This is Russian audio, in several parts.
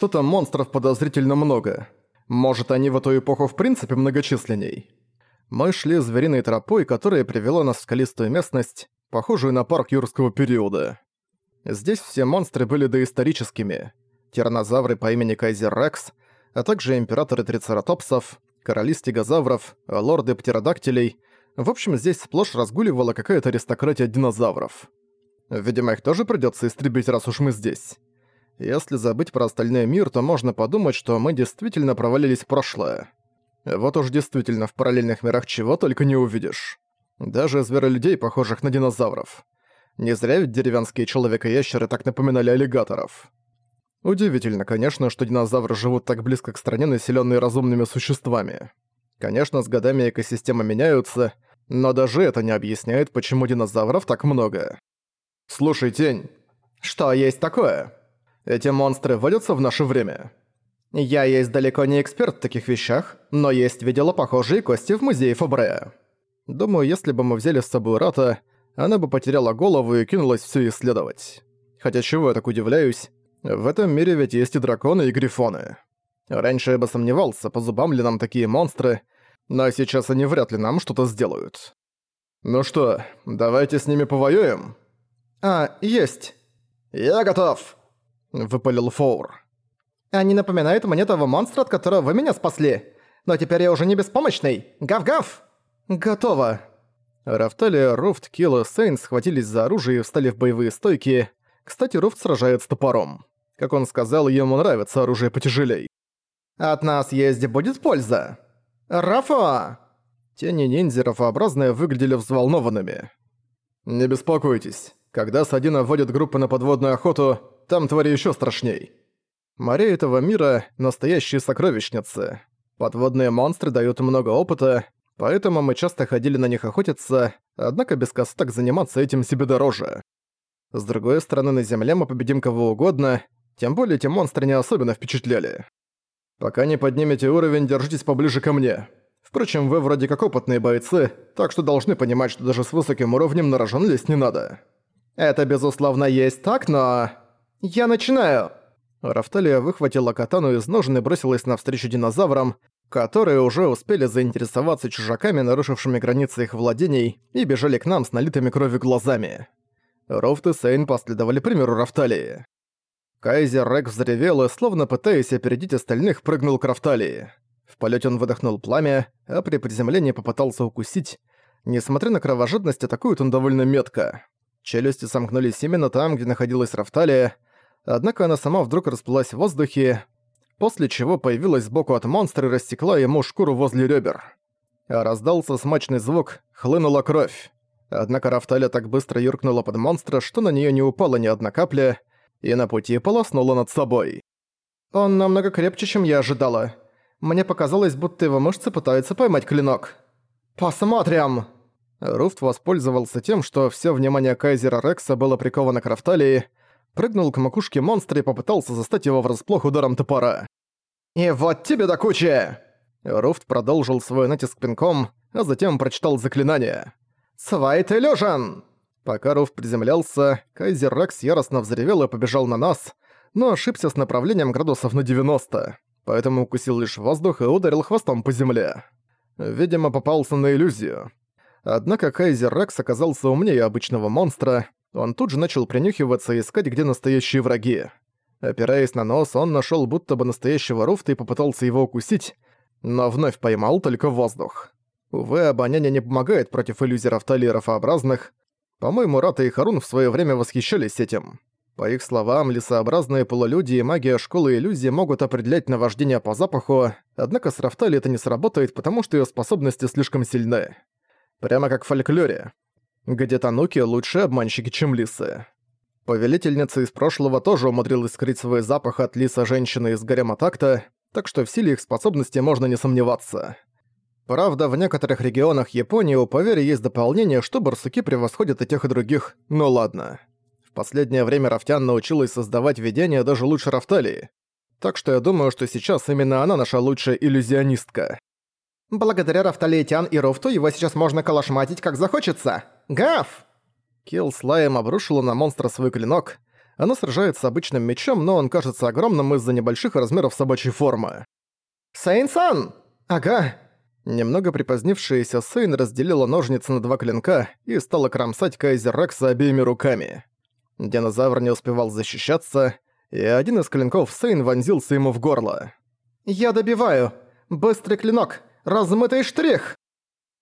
Что-то монстров подозрительно много. Может, они в эту эпоху в принципе многочисленней? Мы шли звериной тропой, которая привела нас в скалистую местность, похожую на парк юрского периода. Здесь все монстры были доисторическими. Тиранозавры по имени Кайзер Рекс, а также императоры трицератопсов, короли стегозавров, лорды птеродактилей. В общем, здесь сплошь разгуливала какая-то аристократия динозавров. Видимо, их тоже придётся истребить, раз уж мы здесь. Если забыть про остальной мир, то можно подумать, что мы действительно провалились в прошлое. Вот уж действительно, в параллельных мирах чего только не увидишь. Даже зверолюдей, похожих на динозавров. Не зря ведь деревенские человека-ящеры так напоминали аллигаторов. Удивительно, конечно, что динозавры живут так близко к стране, населенной разумными существами. Конечно, с годами экосистемы меняются, но даже это не объясняет, почему динозавров так много. «Слушай, Тень, что есть такое? Эти монстры водятся в наше время?» «Я есть далеко не эксперт в таких вещах, но есть видела похожие кости в музее Фабрея. Думаю, если бы мы взяли с собой Рата, она бы потеряла голову и кинулась все исследовать. Хотя чего я так удивляюсь, в этом мире ведь есть и драконы, и грифоны. Раньше я бы сомневался, по зубам ли нам такие монстры, но сейчас они вряд ли нам что-то сделают. Ну что, давайте с ними повоюем? А, есть. Я готов, выпалил Фоур. Они напоминают мне того монстра, от которого вы меня спасли. Но теперь я уже не беспомощный. Гав-гав! Готово. Рафталия, Руфт, Килл и Сейн схватились за оружие и встали в боевые стойки. Кстати, Руфт сражается топором. Как он сказал, ему нравится оружие потяжелей. «От нас есть будет польза. Рафа!» Тени ниндзя рафообразные выглядели взволнованными. «Не беспокойтесь. Когда Садина вводит группы на подводную охоту, там твари еще страшней. Моря этого мира – настоящие сокровищницы. Подводные монстры дают много опыта, поэтому мы часто ходили на них охотиться, однако без косток заниматься этим себе дороже. С другой стороны, на Земле мы победим кого угодно, тем более эти монстры не особенно впечатляли. Пока не поднимете уровень, держитесь поближе ко мне. Впрочем, вы вроде как опытные бойцы, так что должны понимать, что даже с высоким уровнем на рожон лезть не надо. Это, безусловно, есть так, но... Я начинаю! Рафталия выхватила катану из ножен и бросилась навстречу динозаврам, которые уже успели заинтересоваться чужаками, нарушившими границы их владений, и бежали к нам с налитыми кровью глазами. Рофт и Сейн последовали примеру Рафталии. Кайзер Рек взревел и, словно пытаясь опередить остальных, прыгнул к Рафталии. В полете он выдохнул пламя, а при приземлении попытался укусить. Несмотря на кровожадность, атакует он довольно метко. Челюсти сомкнулись именно там, где находилась Рафталия, однако она сама вдруг расплылась в воздухе, после чего появилась сбоку от монстра и растекла ему шкуру возле ребер. А раздался смачный звук, хлынула кровь. Однако Рафталя так быстро юркнула под монстра, что на нее не упала ни одна капля, и на пути полоснула над собой. «Он намного крепче, чем я ожидала. Мне показалось, будто его мышцы пытаются поймать клинок. Посмотрим!» Руфт воспользовался тем, что все внимание Кайзера Рекса было приковано к Рафталии, прыгнул к макушке монстра и попытался застать его врасплох ударом топора. «И вот тебе до кучи!» Руфт продолжил свой натиск пинком, а затем прочитал заклинание. «Свайт Иллюжен!» Пока Руфт приземлялся, Кайзер Рекс яростно взревел и побежал на нас, но ошибся с направлением градусов на 90, поэтому укусил лишь воздух и ударил хвостом по земле. Видимо, попался на иллюзию. Однако Кайзер Рекс оказался умнее обычного монстра, он тут же начал принюхиваться и искать, где настоящие враги. Опираясь на нос, он нашел будто бы настоящего Руфта и попытался его укусить, но вновь поймал только воздух. Увы, обоняние не помогает против иллюзий Рафтали рафообразных. По-моему, Рата и Харун в свое время восхищались этим. По их словам, лесообразные полулюди и магия школы иллюзий могут определять наваждение по запаху, однако с Рафтали это не сработает, потому что ее способности слишком сильны. Прямо как в фольклоре где тануки лучше обманщики, чем лисы. Повелительница из прошлого тоже умудрилась скрыть свой запах от лиса женщины из гарема такта, так что в силе их способности можно не сомневаться. Правда, в некоторых регионах Японии у поверья есть дополнение, что барсуки превосходят и тех, и других, но ладно. В последнее время Рафтян научилась создавать видения даже лучше Рафталии, так что я думаю, что сейчас именно она наша лучшая иллюзионистка. Благодаря Рафталиетян и Руфту его сейчас можно калашматить как захочется. Гав! Килл с лаем обрушила на монстра свой клинок, Она сражается обычным мечом, но он кажется огромным из-за небольших размеров собачьей формы. «Сейн-сан!» «Ага!» Немного припозднившаяся Сейн разделила ножницы на два клинка и стала кромсать Кайзер Рекса обеими руками. Динозавр не успевал защищаться, и один из клинков Сейн вонзился ему в горло. «Я добиваю! Быстрый клинок! Размытый штрих!»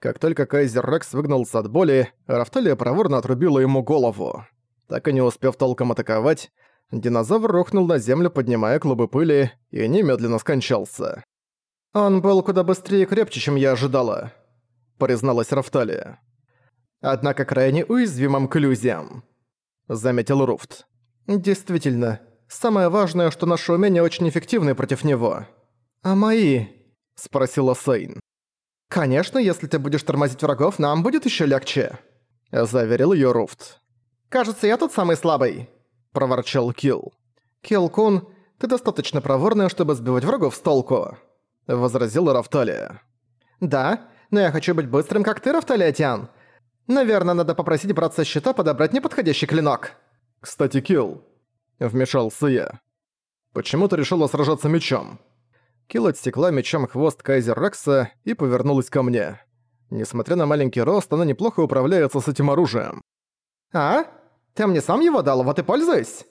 Как только Кайзер Рекс выгнался от боли, Рафталия проворно отрубила ему голову. Так и не успев толком атаковать, динозавр рухнул на землю, поднимая клубы пыли, и немедленно скончался. «Он был куда быстрее и крепче, чем я ожидала», — призналась Рафталия. «Однако крайне уязвимым к иллюзиям», — заметил Руфт. «Действительно, самое важное, что наши умения очень эффективны против него». «А мои?» — спросила Сейн. «Конечно, если ты будешь тормозить врагов, нам будет еще легче», — заверил её Руфт. «Кажется, я тот самый слабый», — проворчал Килл. «Килл-кун, ты достаточно проворная, чтобы сбивать врагов с толку» возразила Рафталия. «Да, но я хочу быть быстрым, как ты, Рафталия Тиан. Наверное, надо попросить братца щита подобрать неподходящий клинок». «Кстати, Килл», — вмешался я. «Почему ты решила сражаться мечом?» Килл отстекла мечом хвост Кайзер Рекса и повернулась ко мне. Несмотря на маленький рост, она неплохо управляется с этим оружием. «А? Ты мне сам его дал, вот и пользуюсь!»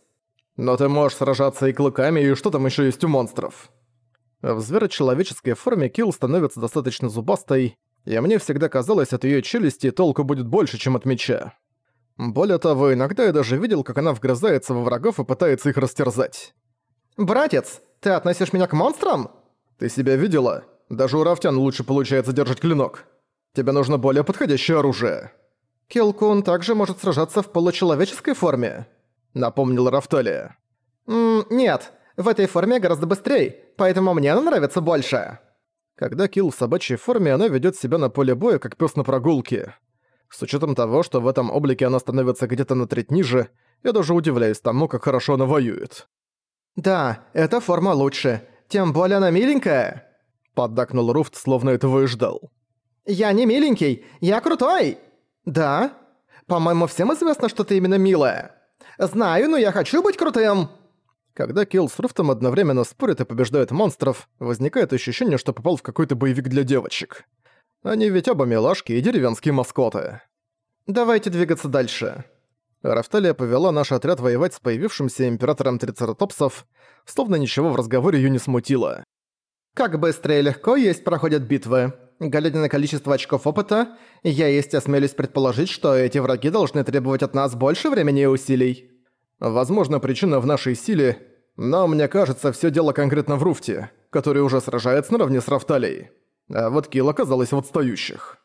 «Но ты можешь сражаться и клыками, и что там еще есть у монстров?» В зверочеловеческой форме Килл становится достаточно зубастой, и мне всегда казалось, от её челюсти толку будет больше, чем от меча. Более того, иногда я даже видел, как она вгрызается во врагов и пытается их растерзать. «Братец, ты относишь меня к монстрам?» «Ты себя видела? Даже у рафтян лучше получается держать клинок. Тебе нужно более подходящее оружие». «Килкун также может сражаться в получеловеческой форме», — напомнил Рафталия. «Ммм, нет, в этой форме гораздо быстрее, поэтому мне она нравится больше». Когда Килл в собачьей форме, она ведёт себя на поле боя, как пёс на прогулке. С учётом того, что в этом облике она становится где-то на треть ниже, я даже удивляюсь тому, как хорошо она воюет. «Да, эта форма лучше. Тем более она миленькая!» Поддакнул Руфт, словно этого и ждал. «Я не миленький, я крутой!» «Да? По-моему, всем известно, что ты именно милая. Знаю, но я хочу быть крутым!» Когда Килл с Руфтом одновременно спорят и побеждают монстров, возникает ощущение, что попал в какой-то боевик для девочек. Они ведь оба милашки и деревенские маскоты. Давайте двигаться дальше. Рафталия повела наш отряд воевать с появившимся императором трицератопсов, словно ничего в разговоре её не смутило. «Как быстро и легко есть проходят битвы. Глядя на количество очков опыта, я есть осмелюсь предположить, что эти враги должны требовать от нас больше времени и усилий». Возможно, причина в нашей силе, но мне кажется, все дело конкретно в Руфте, который уже сражается наравне с Рафталией. А вот Килл оказалась в отстающих.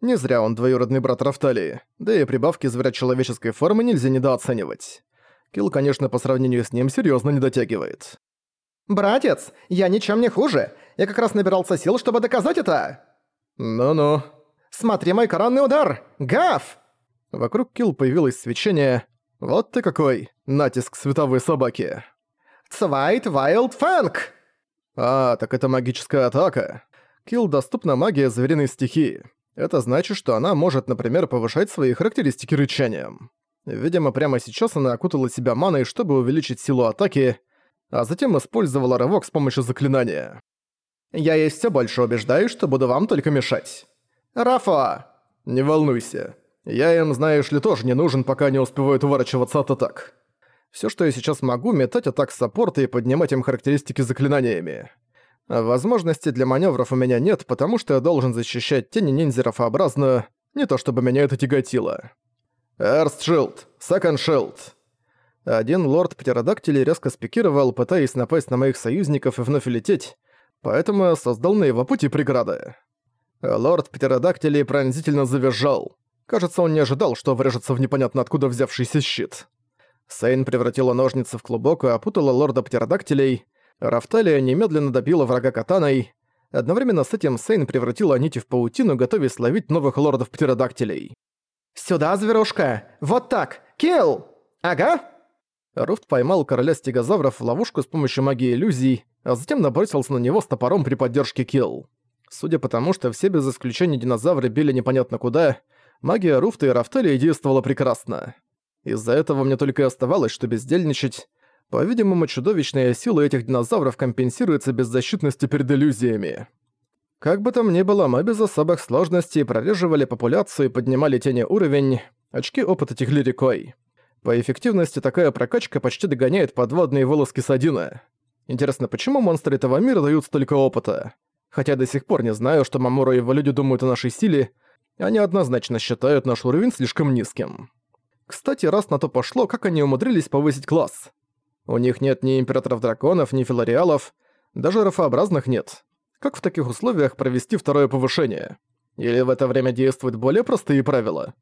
Не зря он двоюродный брат Рафталии, да и прибавки зверя-человеческой формы нельзя недооценивать. Килл, конечно, по сравнению с ним серьезно не дотягивает. «Братец, я ничем не хуже. Я как раз набирался сил, чтобы доказать это!» «Ну-ну». «Смотри мой коронный удар! Гав!» Вокруг Килл появилось свечение, вот ты какой, натиск световой собаки. Цвайт Вайлд Фэнк! А, так это магическая атака. Килл доступна магия звериной стихии. Это значит, что она может, например, повышать свои характеристики рычанием. Видимо, прямо сейчас она окутала себя маной, чтобы увеличить силу атаки, а затем использовала рывок с помощью заклинания. «Я есть все больше убеждаюсь, что буду вам только мешать». «Рафа!» «Не волнуйся. Я им, знаешь ли, тоже не нужен, пока не успевают уворачиваться от атак. Все, что я сейчас могу, метать атак саппорта и поднимать им характеристики заклинаниями. Возможности для маневров у меня нет, потому что я должен защищать тени ниндзерофообразную, не то чтобы меня это тяготило. Эрст Шилд, Секонд Шилд. Один лорд птеродактилей резко спикировал, пытаясь напасть на моих союзников и вновь улететь, поэтому я создал на его пути преграды. Лорд птеродактилей пронзительно завизжал. Кажется, он не ожидал, что врежется в непонятно откуда взявшийся щит. Сейн превратила ножницы в клубок и опутала лорда птеродактилей. Рафталия немедленно добила врага катаной. Одновременно с этим Сейн превратила нити в паутину, готовясь словить новых лордов птеродактилей. «Сюда, зверушка! Вот так! Килл! Ага!» Руфт поймал короля стегозавров в ловушку с помощью магии иллюзий, а затем набросился на него с топором при поддержке Килл. Судя по тому, что все без исключения динозавры били непонятно куда, магия Руфта и Рафталии действовала прекрасно. Из-за этого мне только и оставалось, что бездельничать. По-видимому, чудовищная сила этих динозавров компенсируется беззащитностью перед иллюзиями. Как бы там ни было, мы без особых сложностей прореживали популяцию и поднимали тени уровень, очки опыта текли рекой. По эффективности такая прокачка почти догоняет подводные волоски Садина. Интересно, почему монстры этого мира дают столько опыта? Хотя до сих пор не знаю, что Мамура и его люди думают о нашей силе, они однозначно считают наш уровень слишком низким. Кстати, раз на то пошло, как они умудрились повысить класс? У них нет ни императоров-драконов, ни филариалов, даже рафообразных нет. Как в таких условиях провести второе повышение? Или в это время действуют более простые правила?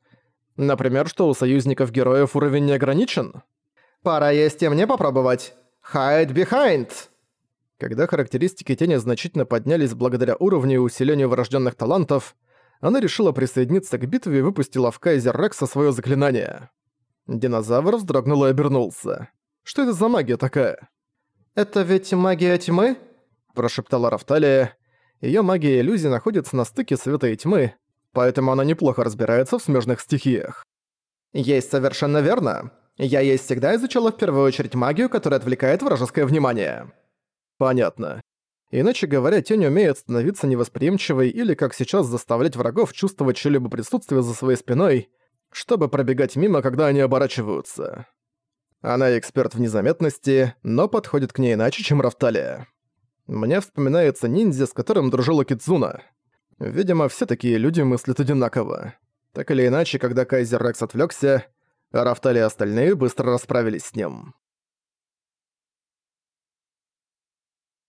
Например, что у союзников героев уровень не ограничен? Пора есть и мне попробовать. Hide behind! Когда характеристики тени значительно поднялись благодаря уровню и усилению врожденных талантов, она решила присоединиться к битве и выпустила в Кайзер Рекса свое заклинание. Динозавр вздрогнул и обернулся. Что это за магия такая? «Это ведь магия тьмы?» – прошептала Рафталия. Её магия иллюзий находится на стыке света и тьмы, поэтому она неплохо разбирается в смежных стихиях. «Есть совершенно верно. Я есть всегда изучала в первую очередь магию, которая отвлекает вражеское внимание». «Понятно. Иначе говоря, тень умеет становиться невосприимчивой или, как сейчас, заставлять врагов чувствовать чьё-либо присутствие за своей спиной, чтобы пробегать мимо, когда они оборачиваются. Она эксперт в незаметности, но подходит к ней иначе, чем Рафталия. Мне вспоминается ниндзя, с которым дружила Кидзуна. Видимо, все такие люди мыслят одинаково. Так или иначе, когда Кайзер Рекс отвлекся, Рафтали и остальные быстро расправились с ним.